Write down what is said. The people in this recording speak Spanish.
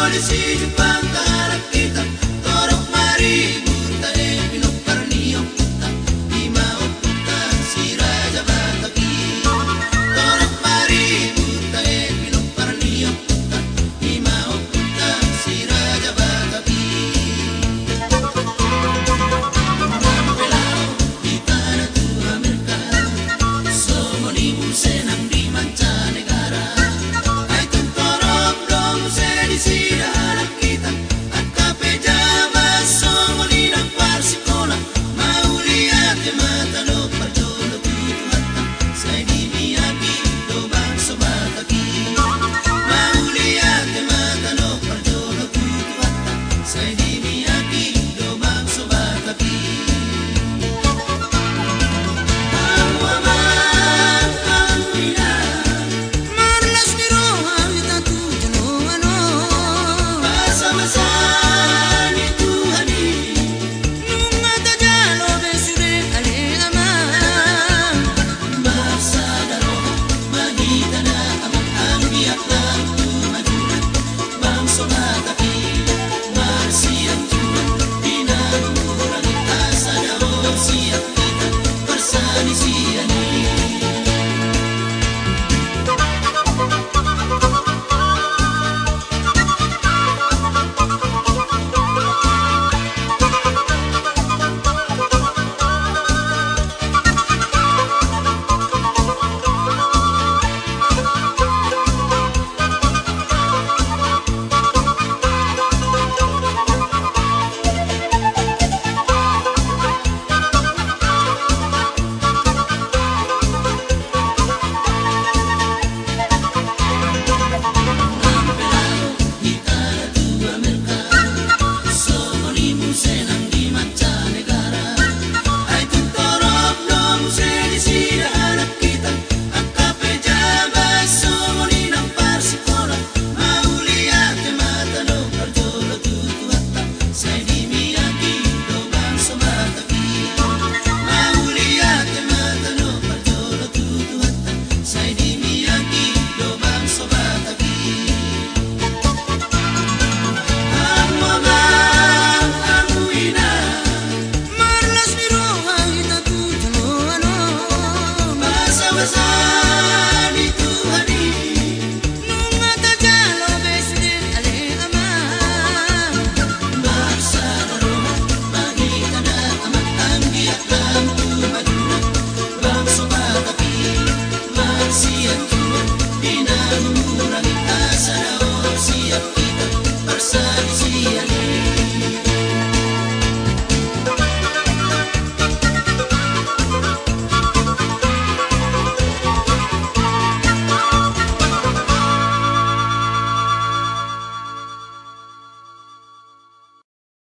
amores y para andar.